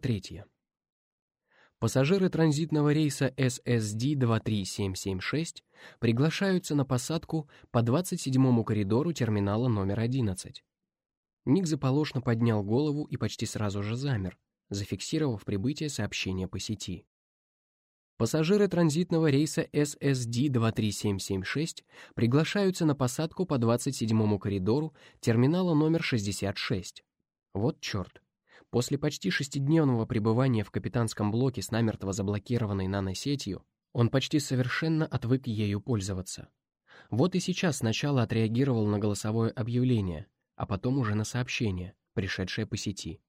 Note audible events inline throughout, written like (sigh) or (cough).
3. Пассажиры транзитного рейса SSD-23776 приглашаются на посадку по 27-му коридору терминала номер 11. Ник заполошно поднял голову и почти сразу же замер, зафиксировав прибытие сообщения по сети. Пассажиры транзитного рейса SSD-23776 приглашаются на посадку по 27-му коридору терминала номер 66. Вот черт. После почти шестидневного пребывания в капитанском блоке с намертво заблокированной наносетью, он почти совершенно отвык ею пользоваться. Вот и сейчас сначала отреагировал на голосовое объявление, а потом уже на сообщение, пришедшее по сети.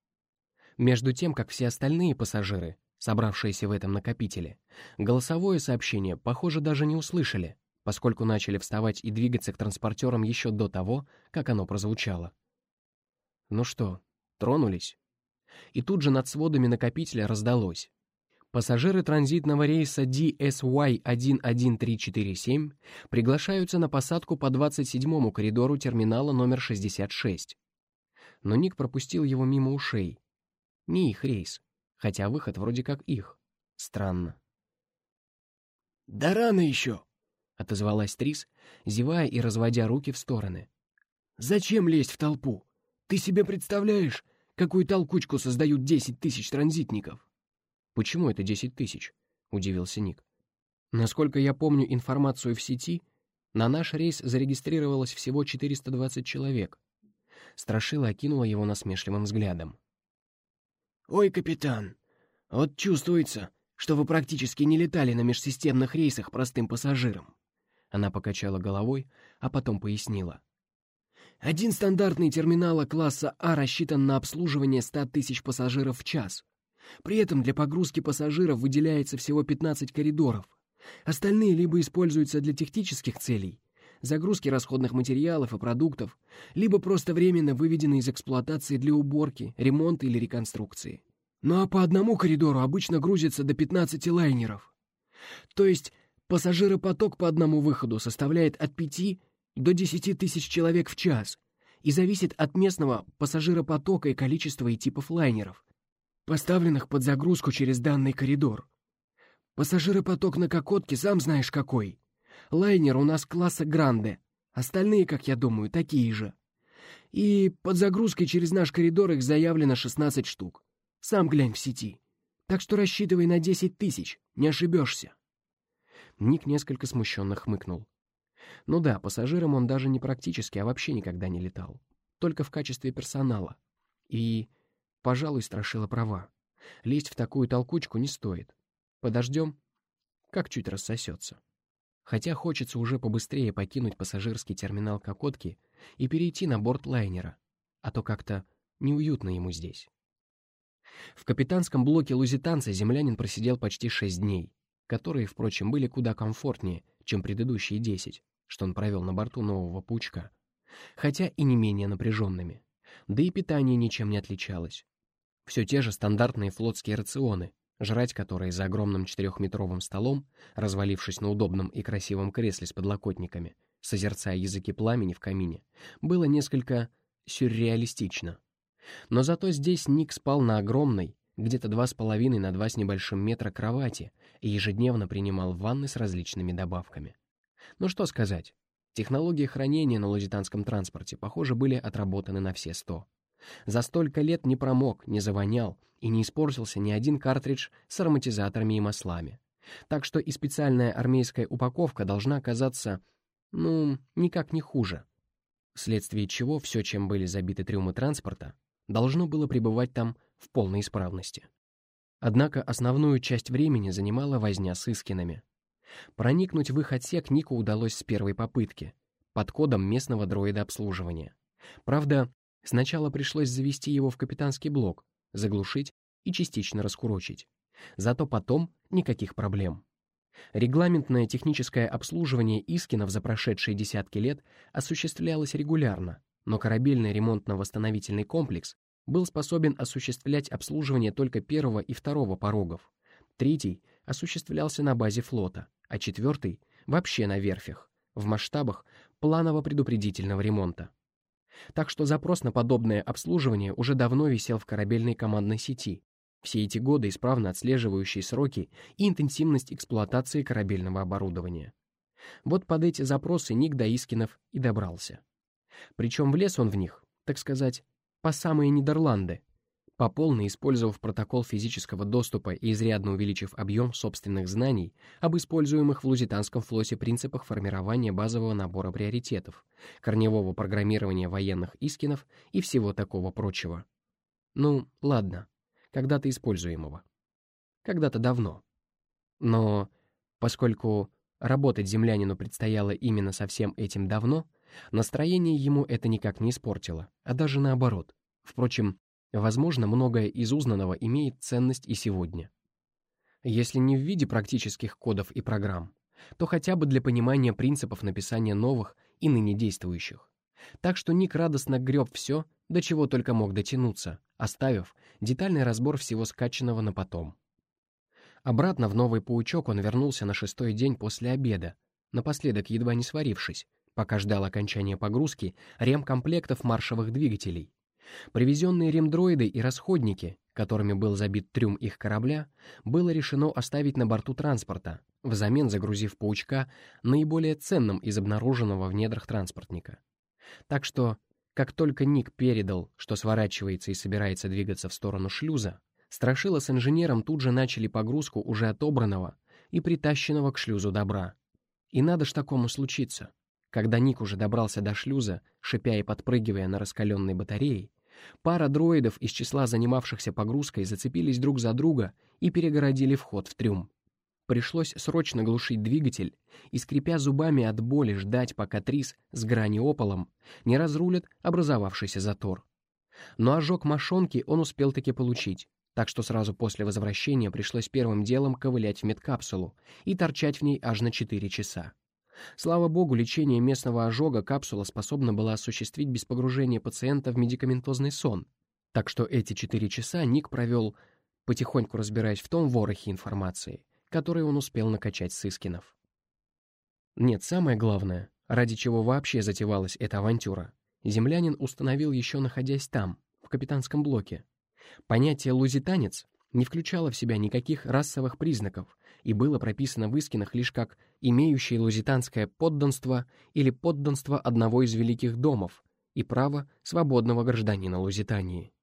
Между тем, как все остальные пассажиры, собравшиеся в этом накопителе, голосовое сообщение, похоже, даже не услышали, поскольку начали вставать и двигаться к транспортерам еще до того, как оно прозвучало. Ну что, тронулись? И тут же над сводами накопителя раздалось. Пассажиры транзитного рейса DSY-11347 приглашаются на посадку по 27-му коридору терминала номер 66. Но Ник пропустил его мимо ушей. Не их рейс, хотя выход вроде как их. Странно. «Да рано еще!» — отозвалась Трис, зевая и разводя руки в стороны. «Зачем лезть в толпу? Ты себе представляешь, Какую толкучку создают десять тысяч транзитников? Почему это десять тысяч? Удивился Ник. Насколько я помню информацию в сети, на наш рейс зарегистрировалось всего 420 человек. Страшила окинула его насмешливым взглядом. «Ой, капитан, вот чувствуется, что вы практически не летали на межсистемных рейсах простым пассажирам». Она покачала головой, а потом пояснила. Один стандартный терминала класса А рассчитан на обслуживание 100 тысяч пассажиров в час. При этом для погрузки пассажиров выделяется всего 15 коридоров. Остальные либо используются для технических целей, загрузки расходных материалов и продуктов, либо просто временно выведены из эксплуатации для уборки, ремонта или реконструкции. Ну а по одному коридору обычно грузится до 15 лайнеров. То есть пассажиропоток по одному выходу составляет от 5 до 10 тысяч человек в час и зависит от местного пассажиропотока и количества и типов лайнеров, поставленных под загрузку через данный коридор. Пассажиропоток на Кокотке сам знаешь какой. Лайнер у нас класса Гранде, остальные, как я думаю, такие же. И под загрузкой через наш коридор их заявлено 16 штук. Сам глянь в сети. Так что рассчитывай на 10 тысяч, не ошибешься. Ник несколько смущенно хмыкнул. Ну да, пассажиром он даже не практически, а вообще никогда не летал. Только в качестве персонала. И, пожалуй, Страшила права. Лезть в такую толкучку не стоит. Подождем, как чуть рассосется. Хотя хочется уже побыстрее покинуть пассажирский терминал Кокотки и перейти на борт лайнера, а то как-то неуютно ему здесь. В капитанском блоке лузитанца землянин просидел почти шесть дней, которые, впрочем, были куда комфортнее, чем предыдущие десять что он провел на борту нового паучка, хотя и не менее напряженными. Да и питание ничем не отличалось. Все те же стандартные флотские рационы, жрать которые за огромным четырехметровым столом, развалившись на удобном и красивом кресле с подлокотниками, созерцая языки пламени в камине, было несколько сюрреалистично. Но зато здесь Ник спал на огромной, где-то два с половиной на два с небольшим метра кровати и ежедневно принимал ванны с различными добавками. Ну что сказать, технологии хранения на лузитанском транспорте, похоже, были отработаны на все сто. За столько лет не промок, не завонял и не испортился ни один картридж с ароматизаторами и маслами. Так что и специальная армейская упаковка должна оказаться, ну, никак не хуже. Вследствие чего все, чем были забиты трюмы транспорта, должно было пребывать там в полной исправности. Однако основную часть времени занимала возня с Искинами. Проникнуть в их отсек Нику удалось с первой попытки, под кодом местного дроида обслуживания. Правда, сначала пришлось завести его в капитанский блок, заглушить и частично раскурочить. Зато потом никаких проблем. Регламентное техническое обслуживание Искинов за прошедшие десятки лет осуществлялось регулярно, но корабельный ремонтно-восстановительный комплекс был способен осуществлять обслуживание только первого и второго порогов. Третий осуществлялся на базе флота, а четвертый — вообще на верфях, в масштабах планово-предупредительного ремонта. Так что запрос на подобное обслуживание уже давно висел в корабельной командной сети, все эти годы исправно отслеживающие сроки и интенсивность эксплуатации корабельного оборудования. Вот под эти запросы Ник до Искинов и добрался. Причем влез он в них, так сказать, по самые Нидерланды, по полной использовав протокол физического доступа и изрядно увеличив объем собственных знаний об используемых в лузитанском флоте принципах формирования базового набора приоритетов, корневого программирования военных искинов и всего такого прочего. Ну, ладно, когда-то используемого. Когда-то давно. Но поскольку работать землянину предстояло именно со всем этим давно, настроение ему это никак не испортило, а даже наоборот. Впрочем, Возможно, многое из узнанного имеет ценность и сегодня. Если не в виде практических кодов и программ, то хотя бы для понимания принципов написания новых и ныне действующих. Так что Ник радостно греб все, до чего только мог дотянуться, оставив детальный разбор всего скачанного на потом. Обратно в новый паучок он вернулся на шестой день после обеда, напоследок едва не сварившись, пока ждал окончания погрузки ремкомплектов маршевых двигателей, Привезенные ремдроиды и расходники, которыми был забит трюм их корабля, было решено оставить на борту транспорта, взамен загрузив паучка наиболее ценным из обнаруженного в недрах транспортника. Так что, как только Ник передал, что сворачивается и собирается двигаться в сторону шлюза, Страшила с инженером тут же начали погрузку уже отобранного и притащенного к шлюзу добра. И надо ж такому случиться. Когда Ник уже добрался до шлюза, шипя и подпрыгивая на раскаленной батарее, Пара дроидов из числа занимавшихся погрузкой зацепились друг за друга и перегородили вход в трюм. Пришлось срочно глушить двигатель и, скрипя зубами от боли, ждать, пока Трис с грани ополом не разрулит образовавшийся затор. Но ожог мошонки он успел таки получить, так что сразу после возвращения пришлось первым делом ковылять в медкапсулу и торчать в ней аж на 4 часа. Слава богу, лечение местного ожога капсула способна была осуществить без погружения пациента в медикаментозный сон. Так что эти четыре часа Ник провел, потихоньку разбираясь в том ворохе информации, который он успел накачать с Искинов. Нет, самое главное, ради чего вообще затевалась эта авантюра, землянин установил еще находясь там, в капитанском блоке. Понятие «лузитанец» не включало в себя никаких расовых признаков и было прописано в Искинах лишь как имеющее лузитанское подданство или подданство одного из великих домов и право свободного гражданина Лузитании.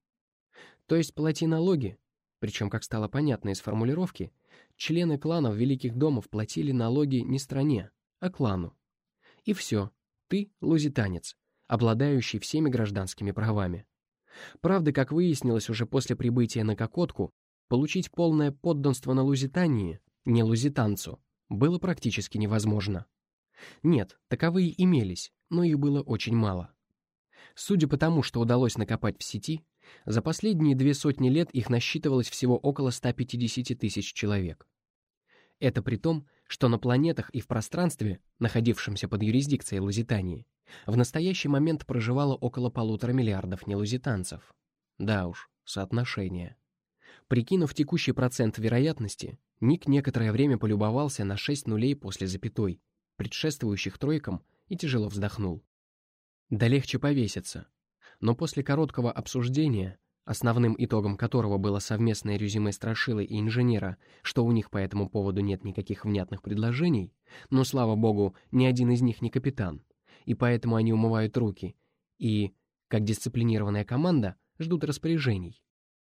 То есть плати налоги, причем, как стало понятно из формулировки, члены кланов великих домов платили налоги не стране, а клану. И все, ты лузитанец, обладающий всеми гражданскими правами. Правда, как выяснилось уже после прибытия на Кокотку, получить полное подданство на Лузитании, не лузитанцу, было практически невозможно. Нет, таковые имелись, но их было очень мало. Судя по тому, что удалось накопать в сети, за последние две сотни лет их насчитывалось всего около 150 тысяч человек. Это при том, что на планетах и в пространстве, находившемся под юрисдикцией Лузитании, в настоящий момент проживало около полутора миллиардов нелузитанцев. Да уж, соотношение. Прикинув текущий процент вероятности, Ник некоторое время полюбовался на шесть нулей после запятой, предшествующих тройкам, и тяжело вздохнул. Да легче повеситься. Но после короткого обсуждения, основным итогом которого было совместное резюме Страшилы и инженера, что у них по этому поводу нет никаких внятных предложений, но, слава богу, ни один из них не капитан, и поэтому они умывают руки и, как дисциплинированная команда, ждут распоряжений.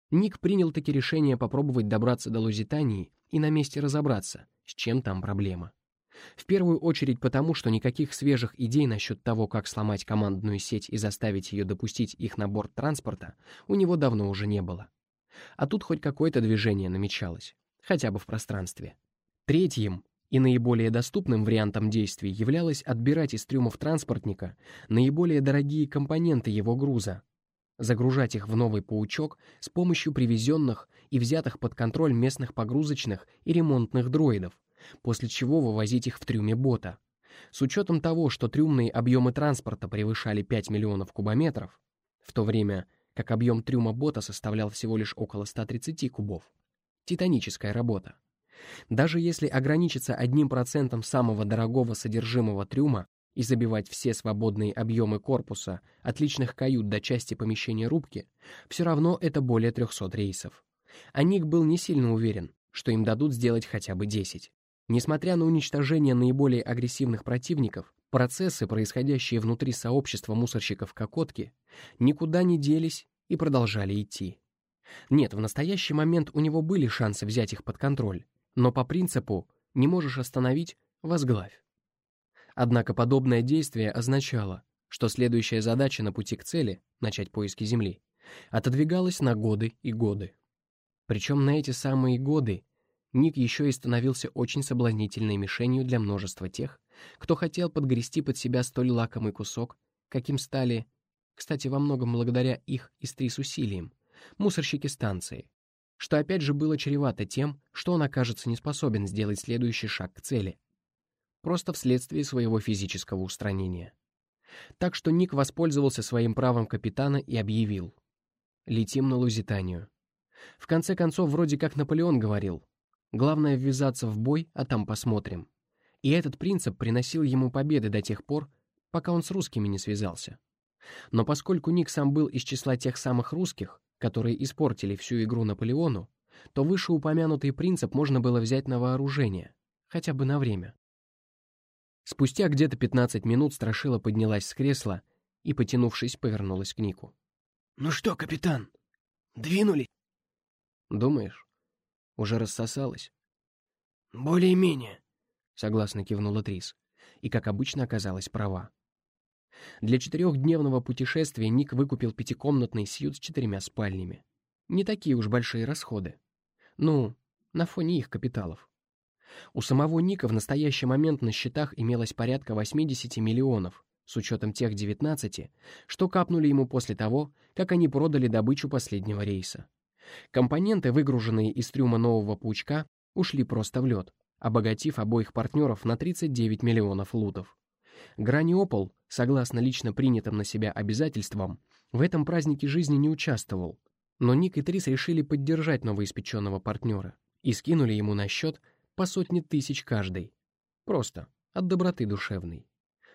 Ник принял таки решение попробовать добраться до Лузитании и на месте разобраться, с чем там проблема. В первую очередь потому, что никаких свежих идей насчет того, как сломать командную сеть и заставить ее допустить их на борт транспорта, у него давно уже не было. А тут хоть какое-то движение намечалось, хотя бы в пространстве. Третьим и наиболее доступным вариантом действий являлось отбирать из трюмов транспортника наиболее дорогие компоненты его груза, загружать их в новый паучок с помощью привезенных и взятых под контроль местных погрузочных и ремонтных дроидов, после чего вывозить их в трюме бота. С учетом того, что трюмные объемы транспорта превышали 5 миллионов кубометров, в то время как объем трюма бота составлял всего лишь около 130 кубов. Титаническая работа. Даже если ограничиться одним процентом самого дорогого содержимого трюма, и забивать все свободные объемы корпуса от личных кают до части помещения рубки, все равно это более 300 рейсов. А Ник был не сильно уверен, что им дадут сделать хотя бы 10. Несмотря на уничтожение наиболее агрессивных противников, процессы, происходящие внутри сообщества мусорщиков Кокотки, никуда не делись и продолжали идти. Нет, в настоящий момент у него были шансы взять их под контроль, но по принципу «не можешь остановить — возглавь». Однако подобное действие означало, что следующая задача на пути к цели — начать поиски Земли — отодвигалась на годы и годы. Причем на эти самые годы Ник еще и становился очень соблазнительной мишенью для множества тех, кто хотел подгрести под себя столь лакомый кусок, каким стали, кстати, во многом благодаря их и стрис усилиям, мусорщики станции, что опять же было чревато тем, что он окажется не способен сделать следующий шаг к цели, просто вследствие своего физического устранения. Так что Ник воспользовался своим правом капитана и объявил. «Летим на Лузитанию». В конце концов, вроде как Наполеон говорил, главное ввязаться в бой, а там посмотрим. И этот принцип приносил ему победы до тех пор, пока он с русскими не связался. Но поскольку Ник сам был из числа тех самых русских, которые испортили всю игру Наполеону, то вышеупомянутый принцип можно было взять на вооружение, хотя бы на время. Спустя где-то 15 минут Страшила поднялась с кресла и, потянувшись, повернулась к Нику. «Ну что, капитан, двинули?» «Думаешь?» Уже рассосалась? «Более-менее», — согласно кивнула Трис, и, как обычно, оказалась права. Для четырехдневного путешествия Ник выкупил пятикомнатный сьют с четырьмя спальнями. Не такие уж большие расходы. Ну, на фоне их капиталов. У самого Ника в настоящий момент на счетах имелось порядка 80 миллионов, с учетом тех 19, что капнули ему после того, как они продали добычу последнего рейса. Компоненты, выгруженные из трюма нового паучка, ушли просто в лед, обогатив обоих партнеров на 39 миллионов лутов. Граниопол, согласно лично принятым на себя обязательствам, в этом празднике жизни не участвовал, но Ник и Трис решили поддержать новоиспеченного партнера и скинули ему на счет по сотне тысяч каждый. Просто, от доброты душевной.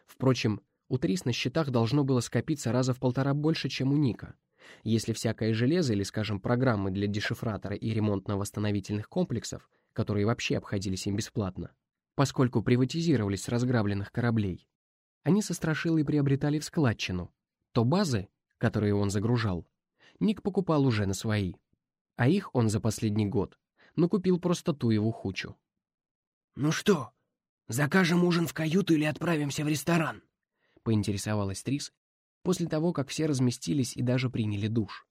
Впрочем, у Трис на счетах должно было скопиться раза в полтора больше, чем у Ника — если всякое железо или, скажем, программы для дешифратора и ремонтно-восстановительных комплексов, которые вообще обходились им бесплатно, поскольку приватизировались с разграбленных кораблей, они со Страшилой приобретали в складчину, то базы, которые он загружал, Ник покупал уже на свои, а их он за последний год накупил просто ту его хучу. «Ну что, закажем ужин в каюту или отправимся в ресторан?» — поинтересовалась Трис, после того, как все разместились и даже приняли душ.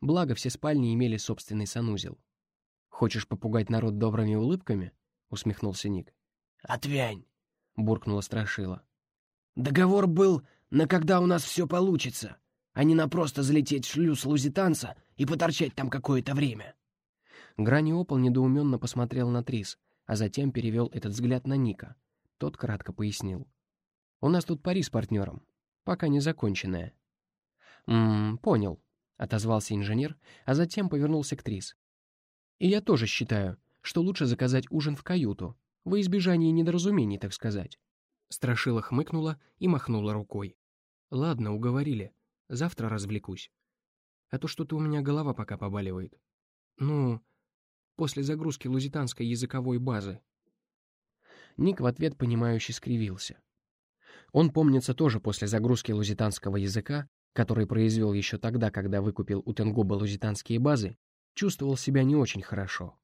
Благо, все спальни имели собственный санузел. «Хочешь попугать народ добрыми улыбками?» — усмехнулся Ник. «Отвянь!» — буркнула Страшила. «Договор был на когда у нас все получится, а не на просто залететь в шлюз лузитанца и поторчать там какое-то время». Граниопол недоуменно посмотрел на Трис, а затем перевел этот взгляд на Ника. Тот кратко пояснил. «У нас тут пари с партнером пока не законченная. «М-м, понял», — отозвался инженер, а затем повернулся к Трис. «И я тоже считаю, что лучше заказать ужин в каюту, во избежание недоразумений, так сказать». Страшила хмыкнула и махнула рукой. «Ладно, уговорили. Завтра развлекусь. А то что-то у меня голова пока побаливает. Ну, после загрузки лузитанской языковой базы». Ник в ответ понимающе скривился. Он, помнится, тоже после загрузки лузитанского языка, который произвел еще тогда, когда выкупил у Тенгуба лузитанские базы, чувствовал себя не очень хорошо.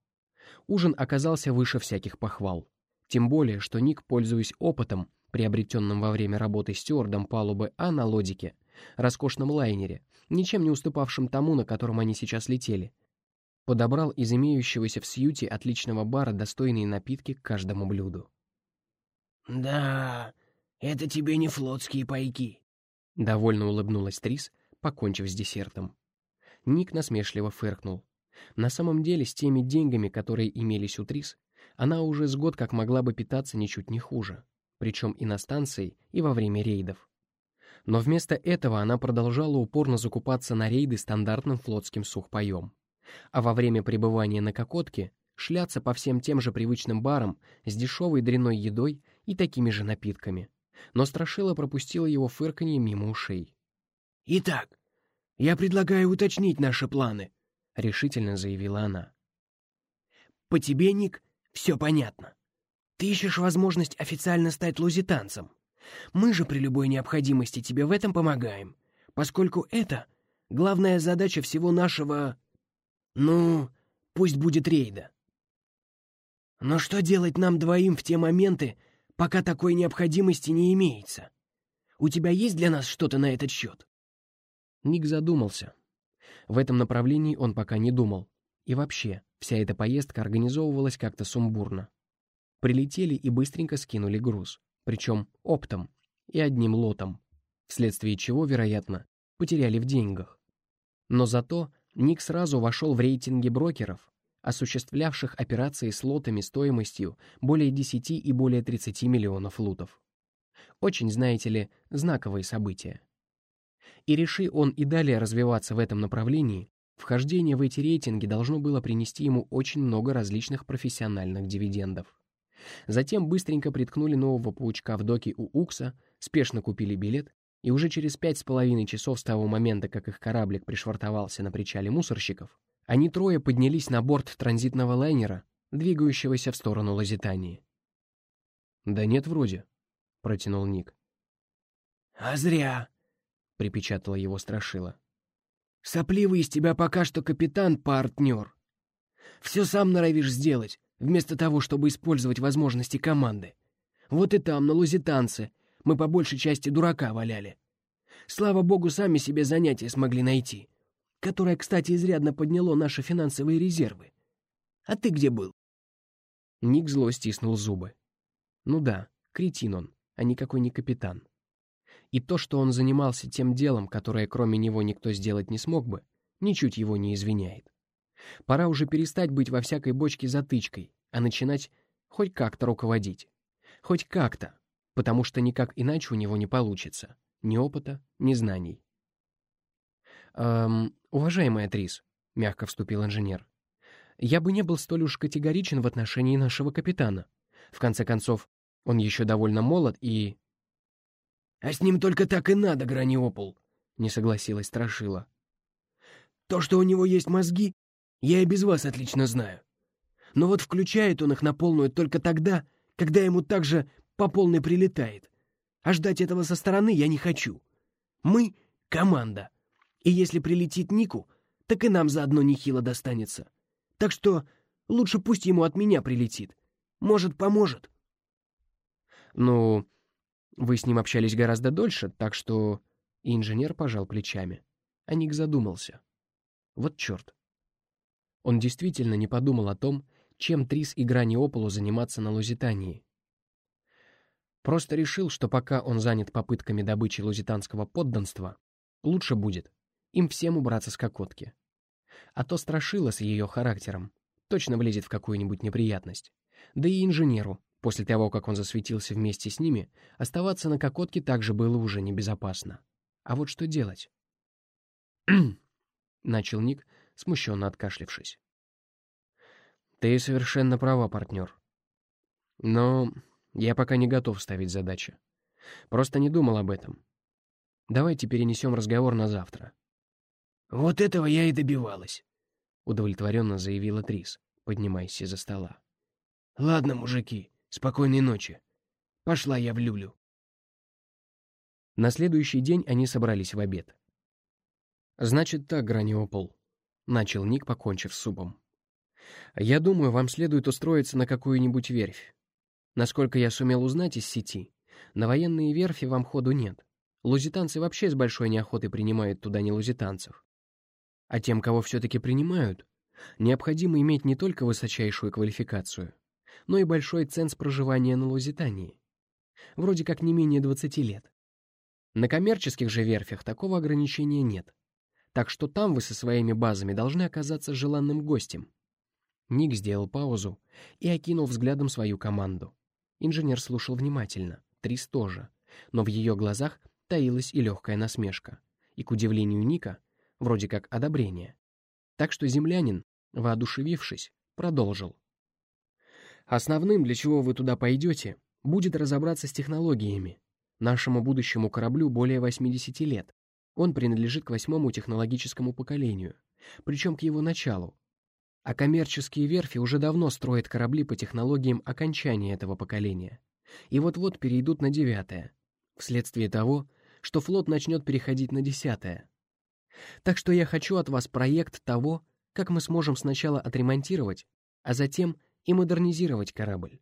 Ужин оказался выше всяких похвал. Тем более, что Ник, пользуясь опытом, приобретенным во время работы стюардом палубы А на лодике, роскошном лайнере, ничем не уступавшем тому, на котором они сейчас летели, подобрал из имеющегося в Сьюте отличного бара достойные напитки к каждому блюду. «Да, это тебе не флотские пайки. Довольно улыбнулась Трис, покончив с десертом. Ник насмешливо фыркнул. На самом деле, с теми деньгами, которые имелись у Трис, она уже с год как могла бы питаться ничуть не хуже, причем и на станции, и во время рейдов. Но вместо этого она продолжала упорно закупаться на рейды стандартным флотским сухпоем. А во время пребывания на Кокотке шляться по всем тем же привычным барам с дешевой дряной едой и такими же напитками но Страшила пропустила его фырканье мимо ушей. «Итак, я предлагаю уточнить наши планы. — решительно заявила она. «По тебе, Ник, все понятно. Ты ищешь возможность официально стать лузитанцем. Мы же при любой необходимости тебе в этом помогаем, поскольку это главная задача всего нашего... Ну, пусть будет рейда. Но что делать нам двоим в те моменты, пока такой необходимости не имеется? У тебя есть для нас что-то на этот счет?» Ник задумался. В этом направлении он пока не думал. И вообще, вся эта поездка организовывалась как-то сумбурно. Прилетели и быстренько скинули груз, причем оптом и одним лотом, вследствие чего, вероятно, потеряли в деньгах. Но зато Ник сразу вошел в рейтинги брокеров, осуществлявших операции с лотами стоимостью более 10 и более 30 миллионов лутов. Очень, знаете ли, знаковые события. И реши он и далее развиваться в этом направлении, вхождение в эти рейтинги должно было принести ему очень много различных профессиональных дивидендов. Затем быстренько приткнули нового паучка в доке у Укса, спешно купили билет, и уже через пять с половиной часов с того момента, как их кораблик пришвартовался на причале мусорщиков, они трое поднялись на борт транзитного лайнера, двигающегося в сторону Лазитании. «Да нет, вроде», — протянул Ник. «А зря», — припечатала его Страшила. «Сопливый из тебя пока что капитан-партнер. Все сам норовишь сделать, вместо того, чтобы использовать возможности команды. Вот и там, на лузитанце, мы по большей части дурака валяли. Слава богу, сами себе занятия смогли найти, которое, кстати, изрядно подняло наши финансовые резервы. А ты где был?» Ник зло стиснул зубы. «Ну да, кретин он, а никакой не капитан. И то, что он занимался тем делом, которое кроме него никто сделать не смог бы, ничуть его не извиняет. Пора уже перестать быть во всякой бочке затычкой, а начинать хоть как-то руководить. Хоть как-то, потому что никак иначе у него не получится. Ни опыта, ни знаний. «Эм, уважаемая Трис», — мягко вступил инженер, «я бы не был столь уж категоричен в отношении нашего капитана. В конце концов, он еще довольно молод и а с ним только так и надо, Граниопол, — не согласилась Страшила. То, что у него есть мозги, я и без вас отлично знаю. Но вот включает он их на полную только тогда, когда ему также по полной прилетает. А ждать этого со стороны я не хочу. Мы — команда. И если прилетит Нику, так и нам заодно нехило достанется. Так что лучше пусть ему от меня прилетит. Может, поможет. Ну, вы с ним общались гораздо дольше, так что...» И инженер пожал плечами. А Ник задумался. Вот черт. Он действительно не подумал о том, чем Трис и Граниополу заниматься на Лузитании. Просто решил, что пока он занят попытками добычи лузитанского подданства, лучше будет им всем убраться с Кокотки. А то страшила с ее характером, точно влезет в какую-нибудь неприятность. Да и инженеру, После того, как он засветился вместе с ними, оставаться на Кокотке также было уже небезопасно. А вот что делать? (clears throat) Начал Ник, смущенно откашлившись. Ты совершенно права, партнер. Но я пока не готов ставить задачи. Просто не думал об этом. Давайте перенесем разговор на завтра. Вот этого я и добивалась, удовлетворенно заявила Трис, поднимаясь из-за стола. Ладно, мужики, Спокойной ночи. Пошла я в люлю. На следующий день они собрались в обед. «Значит так, Граниопол», — начал Ник, покончив с супом. «Я думаю, вам следует устроиться на какую-нибудь верфь. Насколько я сумел узнать из сети, на военные верфи вам ходу нет. Лузитанцы вообще с большой неохотой принимают туда не лузитанцев. А тем, кого все-таки принимают, необходимо иметь не только высочайшую квалификацию, но и большой ценз проживания на Лузитании. Вроде как не менее 20 лет. На коммерческих же верфях такого ограничения нет. Так что там вы со своими базами должны оказаться желанным гостем. Ник сделал паузу и окинул взглядом свою команду. Инженер слушал внимательно, Трис тоже, но в ее глазах таилась и легкая насмешка, и, к удивлению Ника, вроде как одобрение. Так что землянин, воодушевившись, продолжил. Основным, для чего вы туда пойдете, будет разобраться с технологиями. Нашему будущему кораблю более 80 лет. Он принадлежит к восьмому технологическому поколению. Причем к его началу. А коммерческие верфи уже давно строят корабли по технологиям окончания этого поколения. И вот-вот перейдут на девятое. Вследствие того, что флот начнет переходить на десятое. Так что я хочу от вас проект того, как мы сможем сначала отремонтировать, а затем и модернизировать корабль.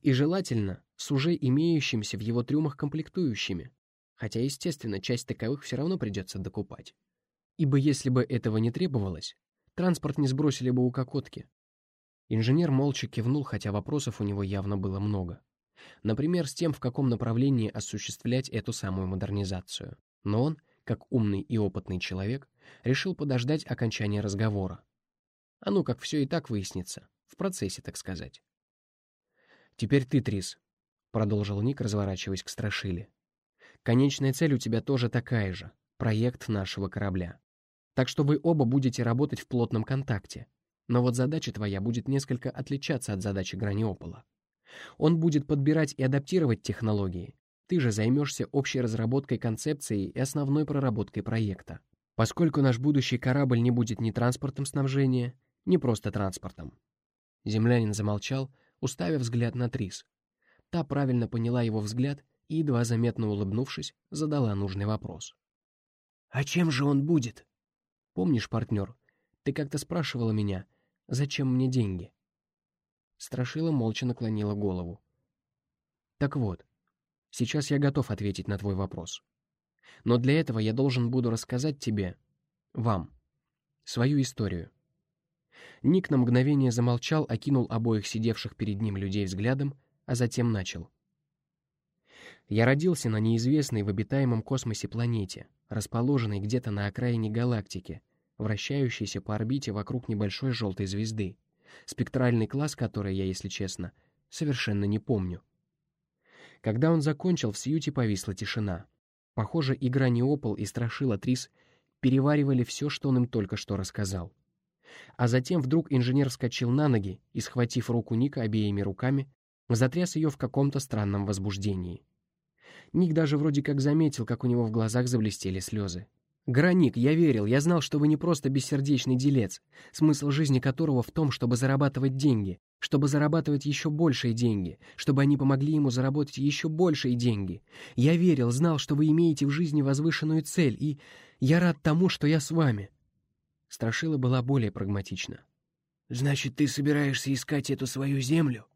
И желательно с уже имеющимися в его трюмах комплектующими, хотя, естественно, часть таковых все равно придется докупать. Ибо если бы этого не требовалось, транспорт не сбросили бы у кокотки. Инженер молча кивнул, хотя вопросов у него явно было много. Например, с тем, в каком направлении осуществлять эту самую модернизацию. Но он, как умный и опытный человек, решил подождать окончания разговора. А ну, как все и так выяснится, в процессе, так сказать. «Теперь ты, Трис», — продолжил Ник, разворачиваясь к Страшиле. «Конечная цель у тебя тоже такая же — проект нашего корабля. Так что вы оба будете работать в плотном контакте. Но вот задача твоя будет несколько отличаться от задачи Граниопола. Он будет подбирать и адаптировать технологии. Ты же займешься общей разработкой концепции и основной проработкой проекта. Поскольку наш будущий корабль не будет ни транспортом снабжения, ни просто транспортом. Землянин замолчал, уставив взгляд на Трис. Та правильно поняла его взгляд и, едва заметно улыбнувшись, задала нужный вопрос. «А чем же он будет?» «Помнишь, партнер, ты как-то спрашивала меня, зачем мне деньги?» Страшила молча наклонила голову. «Так вот, сейчас я готов ответить на твой вопрос. Но для этого я должен буду рассказать тебе, вам, свою историю. Ник на мгновение замолчал, окинул обоих сидевших перед ним людей взглядом, а затем начал. Я родился на неизвестной в обитаемом космосе планете, расположенной где-то на окраине галактики, вращающейся по орбите вокруг небольшой желтой звезды, спектральный класс которой я, если честно, совершенно не помню. Когда он закончил, в Сьюте повисла тишина. Похоже, игра Неопол и Страшила Трис переваривали все, что он им только что рассказал. А затем вдруг инженер вскочил на ноги и, схватив руку Ника обеими руками, затряс ее в каком-то странном возбуждении. Ник даже вроде как заметил, как у него в глазах заблестели слезы. «Граник, я верил, я знал, что вы не просто бессердечный делец, смысл жизни которого в том, чтобы зарабатывать деньги, чтобы зарабатывать еще большие деньги, чтобы они помогли ему заработать еще большие деньги. Я верил, знал, что вы имеете в жизни возвышенную цель, и я рад тому, что я с вами. Страшила была более прагматична. «Значит, ты собираешься искать эту свою землю?»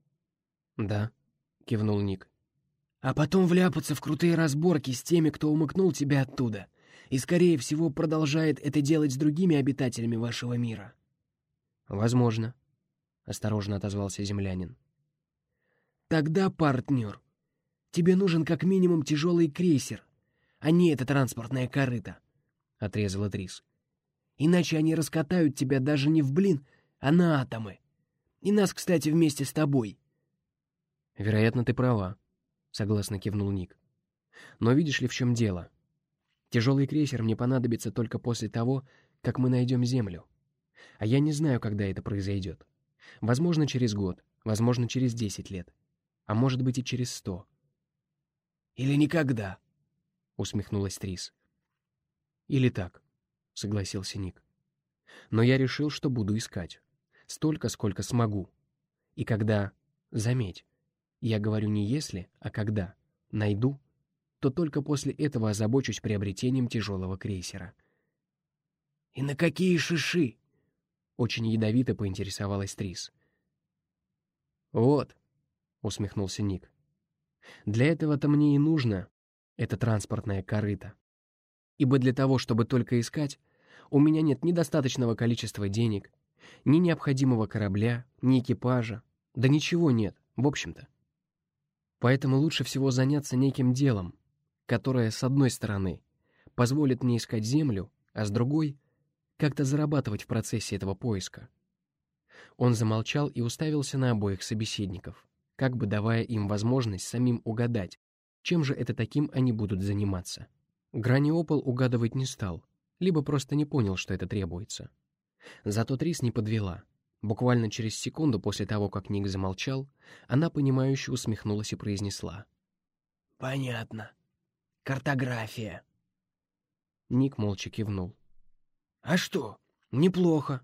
«Да», — кивнул Ник. «А потом вляпаться в крутые разборки с теми, кто умыкнул тебя оттуда, и, скорее всего, продолжает это делать с другими обитателями вашего мира». «Возможно», — осторожно отозвался землянин. «Тогда, партнер, тебе нужен как минимум тяжелый крейсер, а не эта транспортная корыта», — отрезала Трис. Иначе они раскатают тебя даже не в блин, а на атомы. И нас, кстати, вместе с тобой. Вероятно, ты права, согласно кивнул Ник. Но видишь ли, в чем дело? Тяжелый крейсер мне понадобится только после того, как мы найдем Землю. А я не знаю, когда это произойдет. Возможно, через год, возможно, через десять лет. А может быть и через сто. «Или никогда», — усмехнулась Трис. «Или так согласился Ник. Но я решил, что буду искать. Столько, сколько смогу. И когда, заметь, я говорю не если, а когда, найду, то только после этого озабочусь приобретением тяжелого крейсера. «И на какие шиши?» — очень ядовито поинтересовалась Трис. «Вот», — усмехнулся Ник. «Для этого-то мне и нужно это транспортное корыто. Ибо для того, чтобы только искать, у меня нет ни достаточного количества денег, ни необходимого корабля, ни экипажа, да ничего нет, в общем-то. Поэтому лучше всего заняться неким делом, которое, с одной стороны, позволит мне искать землю, а с другой — как-то зарабатывать в процессе этого поиска. Он замолчал и уставился на обоих собеседников, как бы давая им возможность самим угадать, чем же это таким они будут заниматься. Граниопол угадывать не стал — либо просто не понял, что это требуется. Зато Трис не подвела. Буквально через секунду после того, как Ник замолчал, она, понимающе усмехнулась и произнесла. «Понятно. Картография». Ник молча кивнул. «А что, Неплохо.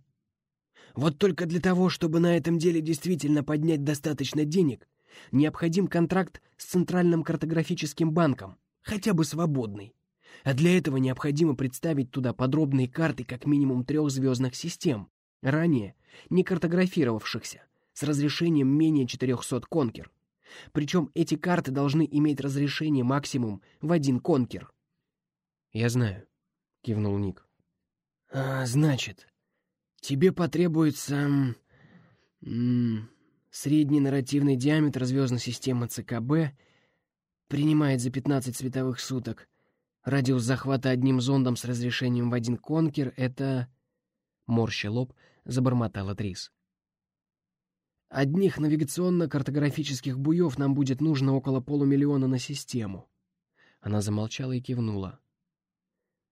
Вот только для того, чтобы на этом деле действительно поднять достаточно денег, необходим контракт с Центральным картографическим банком, хотя бы свободный. А для этого необходимо представить туда подробные карты как минимум трех звездных систем, ранее не картографировавшихся, с разрешением менее 400 конкер. Причем эти карты должны иметь разрешение максимум в один конкер. «Я знаю», — кивнул Ник. А, «Значит, тебе потребуется м, средний нарративный диаметр звездной системы ЦКБ принимает за 15 световых суток. Радиус захвата одним зондом с разрешением в один конкер — это...» Морща лоб забормотала Трис. Одних навигационно-картографических буев нам будет нужно около полумиллиона на систему. Она замолчала и кивнула.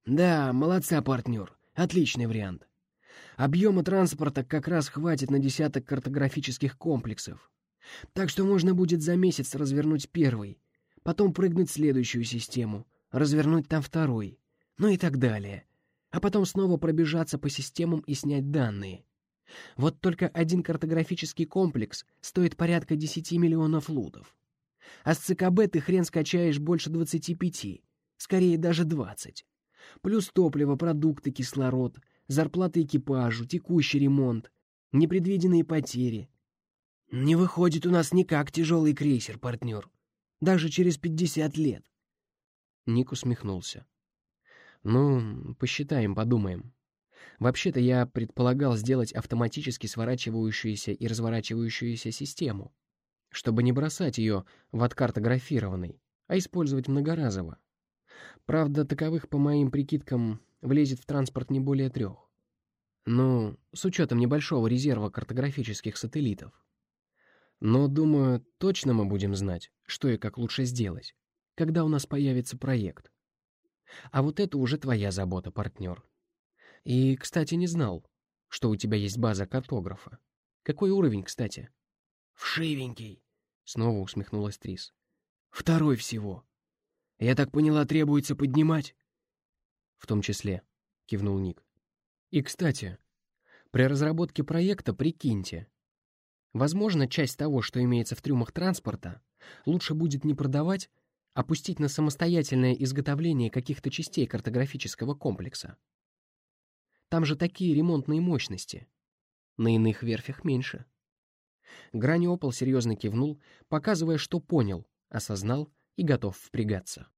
Да, молодца, партнер. Отличный вариант. Объема транспорта как раз хватит на десяток картографических комплексов. Так что можно будет за месяц развернуть первый, потом прыгнуть в следующую систему, развернуть там второй, ну и так далее. А потом снова пробежаться по системам и снять данные. Вот только один картографический комплекс стоит порядка 10 миллионов лутов. А с ЦКБ ты хрен скачаешь больше 25, скорее даже 20. Плюс топливо, продукты, кислород, зарплата экипажу, текущий ремонт, непредвиденные потери. Не выходит у нас никак тяжелый крейсер, партнер. Даже через 50 лет. Ник усмехнулся. «Ну, посчитаем, подумаем. Вообще-то я предполагал сделать автоматически сворачивающуюся и разворачивающуюся систему, чтобы не бросать ее в откартографированный, а использовать многоразово. Правда, таковых, по моим прикидкам, влезет в транспорт не более трех. Ну, с учетом небольшого резерва картографических сателлитов. Но, думаю, точно мы будем знать, что и как лучше сделать, когда у нас появится проект. А вот это уже твоя забота, партнер. И, кстати, не знал, что у тебя есть база картографа. Какой уровень, кстати? Вшивенький. Снова усмехнулась Трис. Второй всего. Я так поняла, требуется поднимать? В том числе, кивнул Ник. И, кстати, при разработке проекта прикиньте. Возможно, часть того, что имеется в трюмах транспорта, лучше будет не продавать, а пустить на самостоятельное изготовление каких-то частей картографического комплекса. Там же такие ремонтные мощности. На иных верфях меньше. Граниопол серьезно кивнул, показывая, что понял, осознал и готов впрягаться.